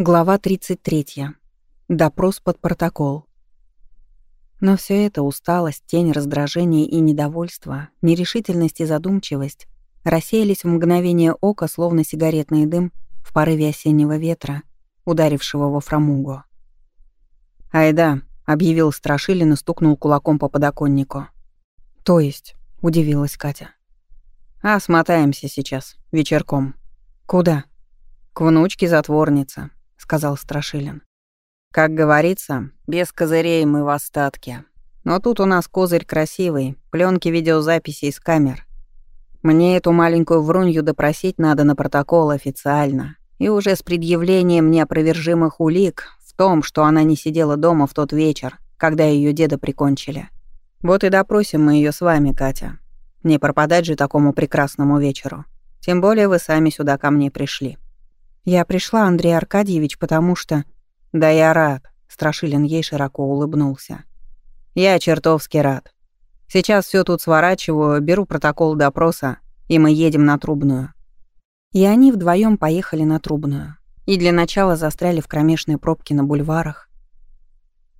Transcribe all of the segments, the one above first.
Глава 33. Допрос под протокол. Но все это усталость, тень раздражения и недовольства, нерешительность и задумчивость рассеялись в мгновение ока, словно сигаретный дым в порыве осеннего ветра, ударившего во фрамугу. «Айда», — объявил Страшилин и стукнул кулаком по подоконнику. «То есть?» — удивилась Катя. «А, смотаемся сейчас, вечерком». «Куда?» «К внучке-затворнице», — сказал Страшилин. «Как говорится, без козырей мы в остатке. Но тут у нас козырь красивый, пленки видеозаписи из камер. Мне эту маленькую врунью допросить надо на протокол официально, и уже с предъявлением неопровержимых улик в том, что она не сидела дома в тот вечер, когда ее деда прикончили. Вот и допросим мы ее с вами, Катя. Не пропадать же такому прекрасному вечеру. Тем более вы сами сюда ко мне пришли». Я пришла, Андрей Аркадьевич, потому что... Да я рад. Страшилин ей широко улыбнулся. Я чертовски рад. Сейчас все тут сворачиваю, беру протокол допроса, и мы едем на Трубную. И они вдвоем поехали на Трубную. И для начала застряли в кромешной пробке на бульварах.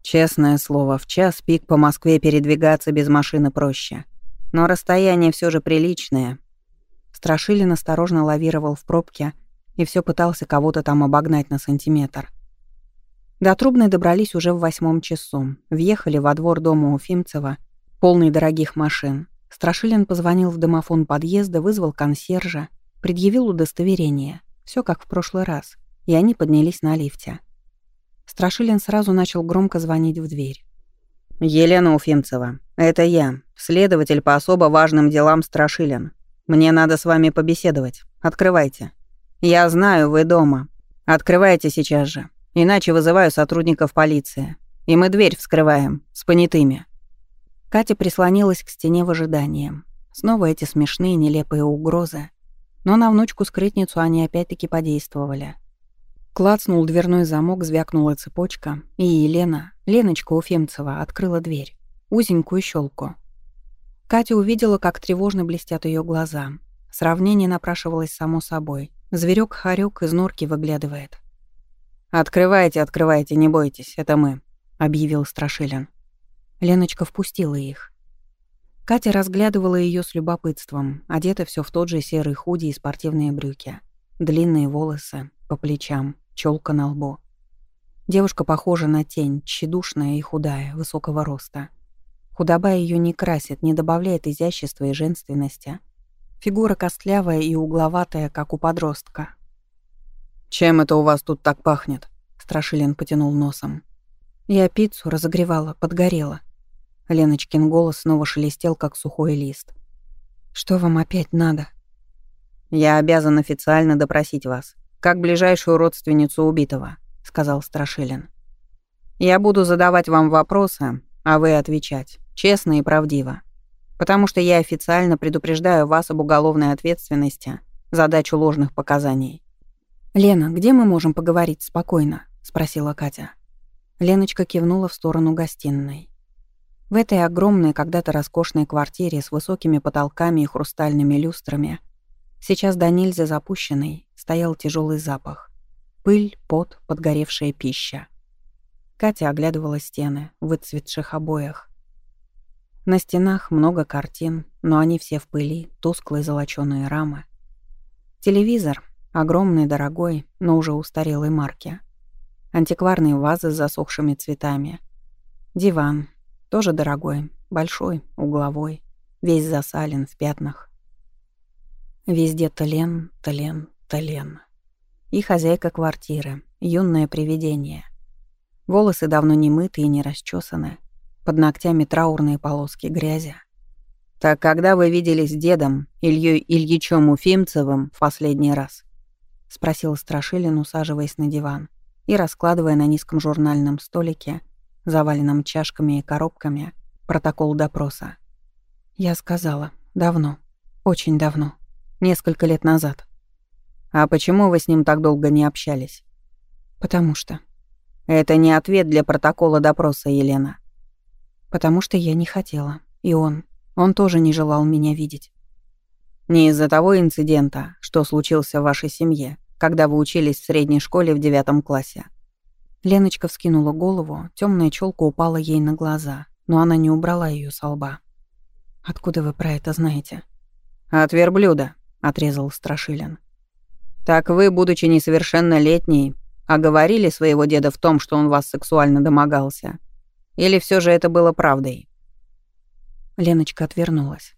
Честное слово, в час пик по Москве передвигаться без машины проще. Но расстояние все же приличное. Страшилин осторожно лавировал в пробке, и все пытался кого-то там обогнать на сантиметр. До Трубной добрались уже в восьмом часу. Въехали во двор дома Уфимцева, полный дорогих машин. Страшилин позвонил в домофон подъезда, вызвал консьержа, предъявил удостоверение. Все как в прошлый раз. И они поднялись на лифте. Страшилин сразу начал громко звонить в дверь. «Елена Уфимцева, это я, следователь по особо важным делам Страшилин. Мне надо с вами побеседовать. Открывайте». «Я знаю, вы дома. Открывайте сейчас же. Иначе вызываю сотрудников полиции. И мы дверь вскрываем. С понятыми». Катя прислонилась к стене в ожидании. Снова эти смешные, нелепые угрозы. Но на внучку-скрытницу они опять-таки подействовали. Клацнул дверной замок, звякнула цепочка, и Елена, Леночка Уфемцева, открыла дверь. Узенькую щелку. Катя увидела, как тревожно блестят ее глаза. Сравнение напрашивалось само собой. Зверек хорек из норки выглядывает. «Открывайте, открывайте, не бойтесь, это мы», — объявил Страшилин. Леночка впустила их. Катя разглядывала ее с любопытством, одета все в тот же серый худи и спортивные брюки. Длинные волосы, по плечам, челка на лбу. Девушка похожа на тень, тщедушная и худая, высокого роста. Худоба ее не красит, не добавляет изящества и женственности. Фигура костлявая и угловатая, как у подростка. «Чем это у вас тут так пахнет?» Страшилин потянул носом. «Я пиццу разогревала, подгорела». Леночкин голос снова шелестел, как сухой лист. «Что вам опять надо?» «Я обязан официально допросить вас, как ближайшую родственницу убитого», — сказал Страшилин. «Я буду задавать вам вопросы, а вы отвечать, честно и правдиво потому что я официально предупреждаю вас об уголовной ответственности за дачу ложных показаний». «Лена, где мы можем поговорить спокойно?» — спросила Катя. Леночка кивнула в сторону гостиной. В этой огромной, когда-то роскошной квартире с высокими потолками и хрустальными люстрами, сейчас до нельзя запущенной, стоял тяжелый запах. Пыль, пот, подгоревшая пища. Катя оглядывала стены, в выцветших обоях. На стенах много картин, но они все в пыли, тусклые золочёные рамы. Телевизор, огромный, дорогой, но уже устарелой марки. Антикварные вазы с засохшими цветами. Диван, тоже дорогой, большой, угловой, весь засален в пятнах. Везде тлен, тлен, тлен. И хозяйка квартиры, юное привидение. Волосы давно не мыты и не расчесаны, под ногтями траурные полоски грязи. «Так когда вы виделись с дедом, Ильей Ильичем Уфимцевым, в последний раз?» — спросил Страшилин, усаживаясь на диван и раскладывая на низком журнальном столике, заваленном чашками и коробками, протокол допроса. Я сказала, давно, очень давно, несколько лет назад. «А почему вы с ним так долго не общались?» «Потому что...» «Это не ответ для протокола допроса, Елена. Потому что я не хотела. И он. Он тоже не желал меня видеть. Не из-за того инцидента, что случился в вашей семье, когда вы учились в средней школе в девятом классе?» Леночка вскинула голову, темная челка упала ей на глаза, но она не убрала ее со лба. «Откуда вы про это знаете?» «От верблюда», — отрезал Страшилин. «Так вы, будучи несовершеннолетней, оговорили своего деда в том, что он вас сексуально домогался? Или все же это было правдой?» Леночка отвернулась.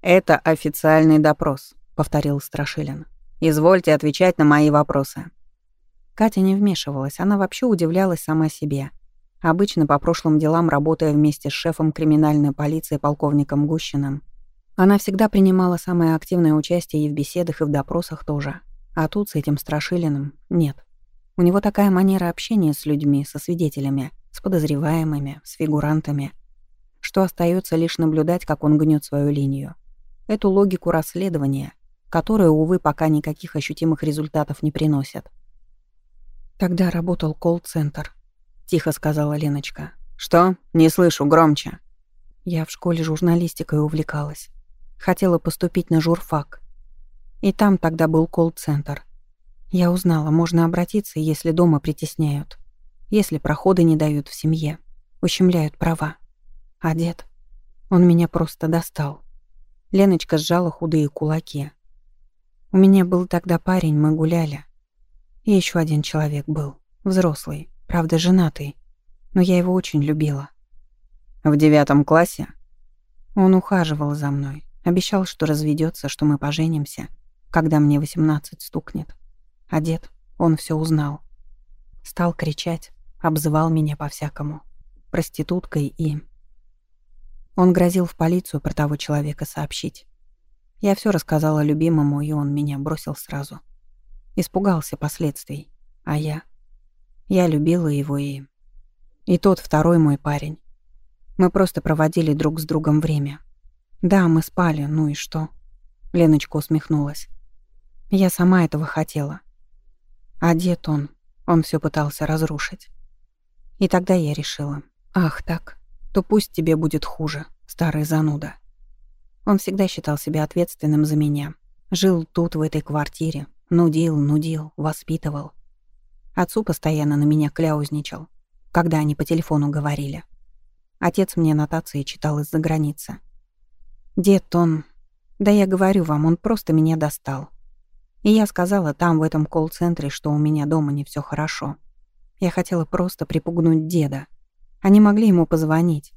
«Это официальный допрос», — повторил Страшилин. «Извольте отвечать на мои вопросы». Катя не вмешивалась, она вообще удивлялась сама себе. Обычно по прошлым делам, работая вместе с шефом криминальной полиции полковником Гущиным, она всегда принимала самое активное участие и в беседах, и в допросах тоже. А тут с этим Страшилиным нет. У него такая манера общения с людьми, со свидетелями, с подозреваемыми, с фигурантами, что остается лишь наблюдать, как он гнет свою линию. Эту логику расследования, которая, увы, пока никаких ощутимых результатов не приносит. Тогда работал колл-центр, тихо сказала Леночка. Что? Не слышу, громче. Я в школе журналистикой увлекалась. Хотела поступить на журфак. И там тогда был колл-центр. Я узнала, можно обратиться, если дома притесняют. Если проходы не дают в семье. Ущемляют права. А дед? Он меня просто достал. Леночка сжала худые кулаки. У меня был тогда парень, мы гуляли. И еще один человек был. Взрослый, правда, женатый. Но я его очень любила. В девятом классе? Он ухаживал за мной. Обещал, что разведется, что мы поженимся, когда мне восемнадцать стукнет. А дед, он все узнал. Стал кричать, обзывал меня по-всякому. Проституткой и... Он грозил в полицию про того человека сообщить. Я все рассказала любимому, и он меня бросил сразу. Испугался последствий. А я... Я любила его и... И тот второй мой парень. Мы просто проводили друг с другом время. Да, мы спали, ну и что? Леночка усмехнулась. Я сама этого хотела. А дед он, он все пытался разрушить. И тогда я решила, ах так, то пусть тебе будет хуже, старый зануда. Он всегда считал себя ответственным за меня. Жил тут, в этой квартире. Нудил, нудил, воспитывал. Отцу постоянно на меня кляузничал, когда они по телефону говорили. Отец мне нотации читал из-за границы. Дед, он... Да я говорю вам, он просто меня достал. И я сказала там, в этом колл-центре, что у меня дома не все хорошо. Я хотела просто припугнуть деда. Они могли ему позвонить,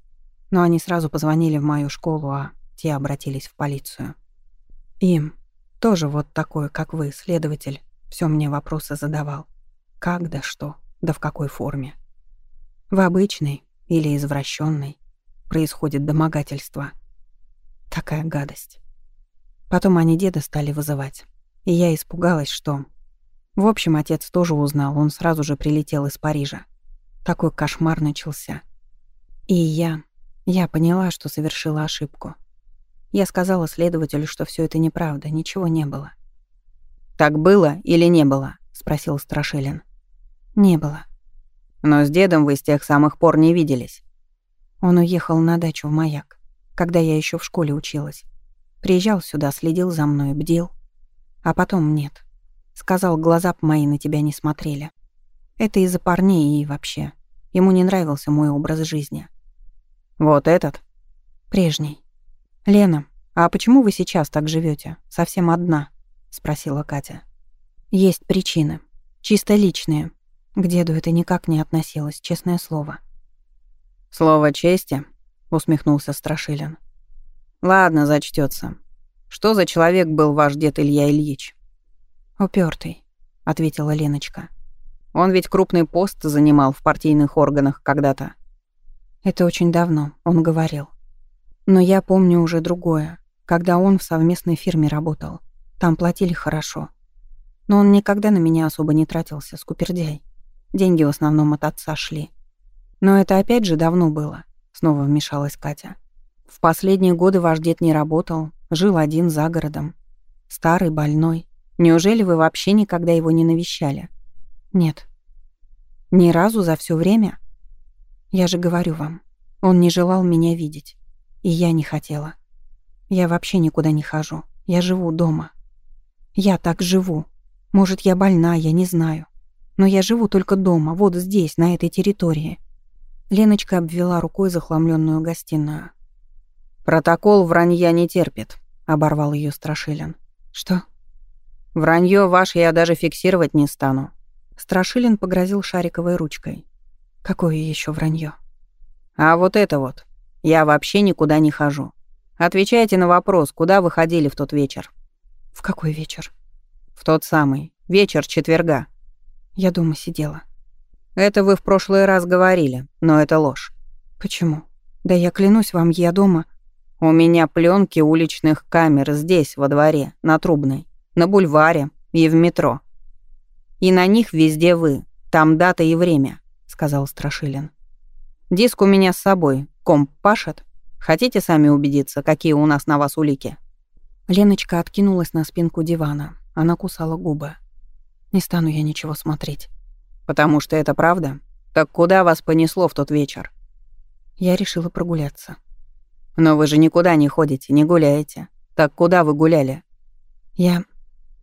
но они сразу позвонили в мою школу, а те обратились в полицию. Им, тоже вот такой, как вы, следователь, все мне вопросы задавал. Как да что, да в какой форме. В обычной или извращенной происходит домогательство. Такая гадость. Потом они деда стали вызывать. И я испугалась, что... В общем, отец тоже узнал, он сразу же прилетел из Парижа. Такой кошмар начался. И я... Я поняла, что совершила ошибку. Я сказала следователю, что все это неправда, ничего не было. «Так было или не было?» — спросил Страшилин. «Не было». «Но с дедом вы с тех самых пор не виделись». Он уехал на дачу в Маяк, когда я еще в школе училась. Приезжал сюда, следил за мной, бдил. А потом нет. Сказал, глаза б мои на тебя не смотрели. Это из-за парней и вообще. Ему не нравился мой образ жизни. Вот этот? Прежний. Лена, а почему вы сейчас так живете? Совсем одна? Спросила Катя. Есть причины. Чисто личные. К деду это никак не относилось, честное слово. «Слово чести?» — усмехнулся Страшилин. «Ладно, зачтется. Что за человек был ваш дед Илья Ильич?» «Упертый», — ответила Леночка. «Он ведь крупный пост занимал в партийных органах когда-то». «Это очень давно», — он говорил. «Но я помню уже другое, когда он в совместной фирме работал. Там платили хорошо. Но он никогда на меня особо не тратился, скупердяй. Деньги в основном от отца шли. Но это опять же давно было», — снова вмешалась Катя. «В последние годы ваш дед не работал, Жил один за городом. Старый, больной. Неужели вы вообще никогда его не навещали? Нет. Ни разу за все время? Я же говорю вам, он не желал меня видеть. И я не хотела. Я вообще никуда не хожу. Я живу дома. Я так живу. Может, я больна, я не знаю. Но я живу только дома, вот здесь, на этой территории. Леночка обвела рукой захламленную гостиную. «Протокол вранья не терпит», — оборвал ее Страшилин. «Что?» «Вранье ваше я даже фиксировать не стану». Страшилин погрозил шариковой ручкой. «Какое еще вранье? «А вот это вот. Я вообще никуда не хожу. Отвечайте на вопрос, куда вы ходили в тот вечер?» «В какой вечер?» «В тот самый. Вечер четверга». Я дома сидела. Это вы в прошлый раз говорили, но это ложь. Почему? Да я клянусь вам, я дома. У меня пленки уличных камер здесь, во дворе, на Трубной, на бульваре и в метро. И на них везде вы. Там дата и время, сказал Страшилин. Диск у меня с собой. Комп пашет. Хотите сами убедиться, какие у нас на вас улики? Леночка откинулась на спинку дивана. Она кусала губы. Не стану я ничего смотреть. Потому что это правда? Так куда вас понесло в тот вечер? Я решила прогуляться. Но вы же никуда не ходите, не гуляете. Так куда вы гуляли? Я...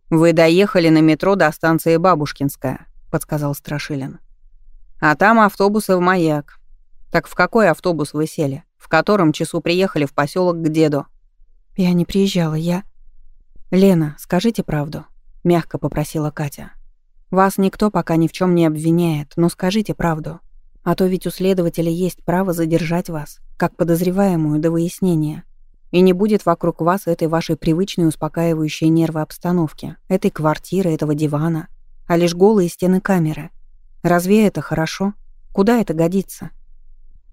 Вы доехали на метро до станции Бабушкинская, подсказал Страшилин. А там автобусы в маяк. Так в какой автобус вы сели? В котором часу приехали в поселок к деду? Я не приезжала, я... Лена, скажите правду, мягко попросила Катя. Вас никто пока ни в чем не обвиняет, но скажите правду. А то ведь у следователя есть право задержать вас, как подозреваемую до выяснения. И не будет вокруг вас этой вашей привычной успокаивающей нервы обстановки, этой квартиры, этого дивана, а лишь голые стены камеры. Разве это хорошо? Куда это годится?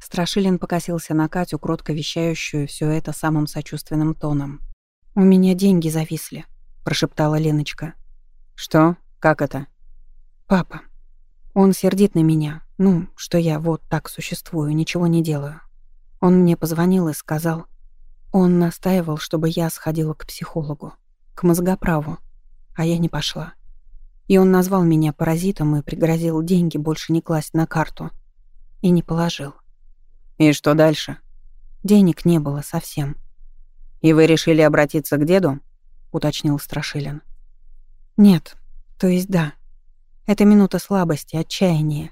Страшилин покосился на Катю, кротко вещающую все это самым сочувственным тоном. «У меня деньги зависли», — прошептала Леночка. «Что? Как это?» Папа. Он сердит на меня. Ну, что я вот так существую, ничего не делаю. Он мне позвонил и сказал... Он настаивал, чтобы я сходила к психологу, к мозгоправу, а я не пошла. И он назвал меня паразитом и пригрозил деньги больше не класть на карту. И не положил. «И что дальше?» Денег не было совсем. «И вы решили обратиться к деду?» — уточнил Страшилин. «Нет, то есть да. Это минута слабости, отчаяния.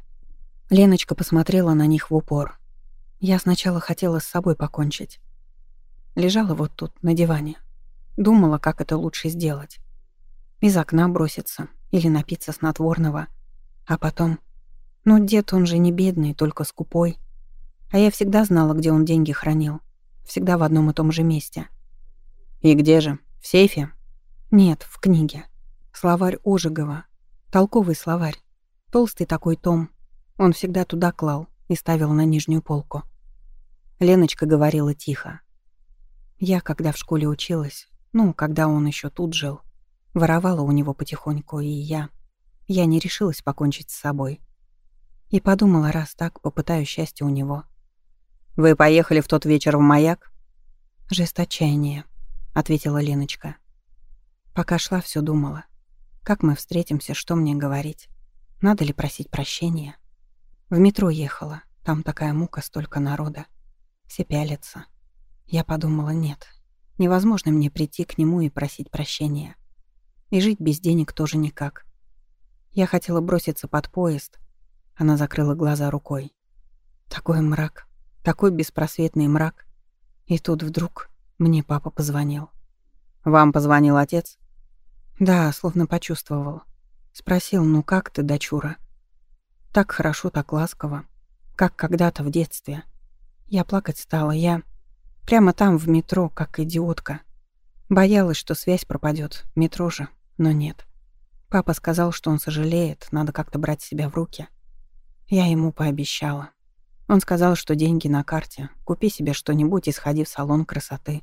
Леночка посмотрела на них в упор. Я сначала хотела с собой покончить. Лежала вот тут, на диване. Думала, как это лучше сделать. Из окна броситься или напиться снотворного. А потом... Ну, дед, он же не бедный, только скупой. А я всегда знала, где он деньги хранил. Всегда в одном и том же месте. «И где же? В сейфе?» «Нет, в книге. Словарь Ожегова. Толковый словарь. Толстый такой том. Он всегда туда клал и ставил на нижнюю полку. Леночка говорила тихо. Я, когда в школе училась, ну, когда он еще тут жил, воровала у него потихоньку, и я... Я не решилась покончить с собой. И подумала, раз так, попытаю счастье у него. «Вы поехали в тот вечер в маяк?» «Жесточайнее», — ответила Леночка. Пока шла, все думала. Как мы встретимся, что мне говорить? Надо ли просить прощения? В метро ехала. Там такая мука, столько народа. Все пялятся. Я подумала, нет. Невозможно мне прийти к нему и просить прощения. И жить без денег тоже никак. Я хотела броситься под поезд. Она закрыла глаза рукой. Такой мрак. Такой беспросветный мрак. И тут вдруг мне папа позвонил. «Вам позвонил отец?» Да, словно почувствовал. Спросил, ну как ты, дочура? Так хорошо, так ласково. Как когда-то в детстве. Я плакать стала, я... Прямо там, в метро, как идиотка. Боялась, что связь пропадет, метро же, но нет. Папа сказал, что он сожалеет, надо как-то брать себя в руки. Я ему пообещала. Он сказал, что деньги на карте, купи себе что-нибудь и сходи в салон красоты.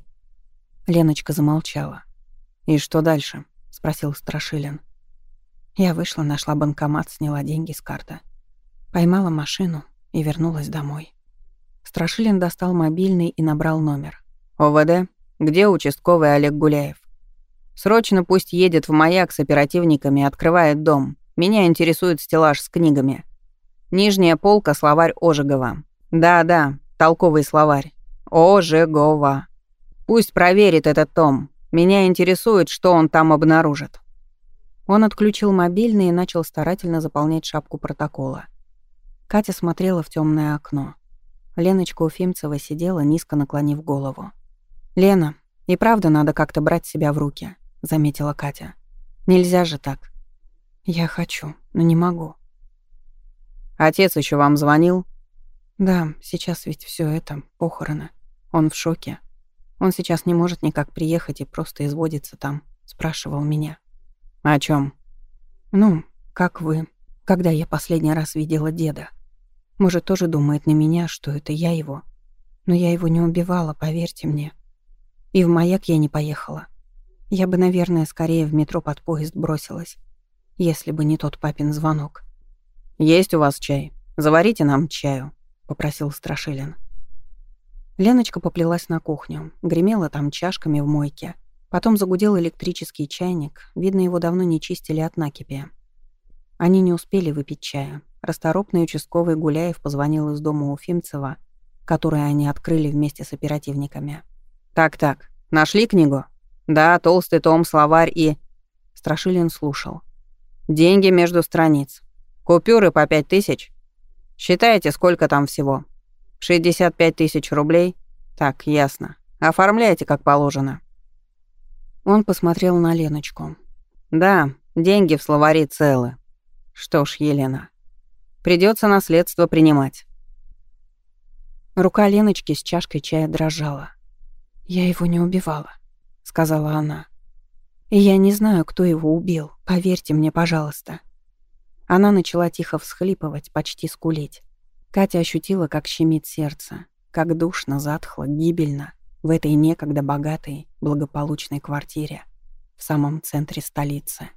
Леночка замолчала. «И что дальше?» — спросил Страшилин. Я вышла, нашла банкомат, сняла деньги с карты. Поймала машину и вернулась домой. Страшилин достал мобильный и набрал номер. «ОВД? Где участковый Олег Гуляев?» «Срочно пусть едет в маяк с оперативниками и открывает дом. Меня интересует стеллаж с книгами. Нижняя полка, словарь Ожегова. Да-да, толковый словарь. Ожегова. Пусть проверит этот том. Меня интересует, что он там обнаружит. Он отключил мобильный и начал старательно заполнять шапку протокола. Катя смотрела в темное окно. Леночка Уфимцева сидела, низко наклонив голову. «Лена, и правда надо как-то брать себя в руки», — заметила Катя. «Нельзя же так». «Я хочу, но не могу». «Отец еще вам звонил?» «Да, сейчас ведь все это, похороны. Он в шоке. Он сейчас не может никак приехать и просто изводится там», — спрашивал меня. «О чем? «Ну, как вы, когда я последний раз видела деда?» Может, тоже думает на меня, что это я его. Но я его не убивала, поверьте мне. И в маяк я не поехала. Я бы, наверное, скорее в метро под поезд бросилась, если бы не тот папин звонок. «Есть у вас чай? Заварите нам чаю», — попросил Страшилин. Леночка поплелась на кухню, гремела там чашками в мойке. Потом загудел электрический чайник, видно, его давно не чистили от накипи. Они не успели выпить чая. Расторопный участковый Гуляев позвонил из дома Уфимцева, который они открыли вместе с оперативниками. «Так-так, нашли книгу?» «Да, толстый том, словарь и...» Страшилин слушал. «Деньги между страниц. Купюры по пять тысяч. Считаете, сколько там всего? 65 тысяч рублей? Так, ясно. Оформляйте, как положено». Он посмотрел на Леночку. «Да, деньги в словаре целы. Что ж, Елена, придется наследство принимать. Рука Леночки с чашкой чая дрожала. «Я его не убивала», — сказала она. «И я не знаю, кто его убил, поверьте мне, пожалуйста». Она начала тихо всхлипывать, почти скулить. Катя ощутила, как щемит сердце, как душно, затхло, гибельно в этой некогда богатой, благополучной квартире в самом центре столицы.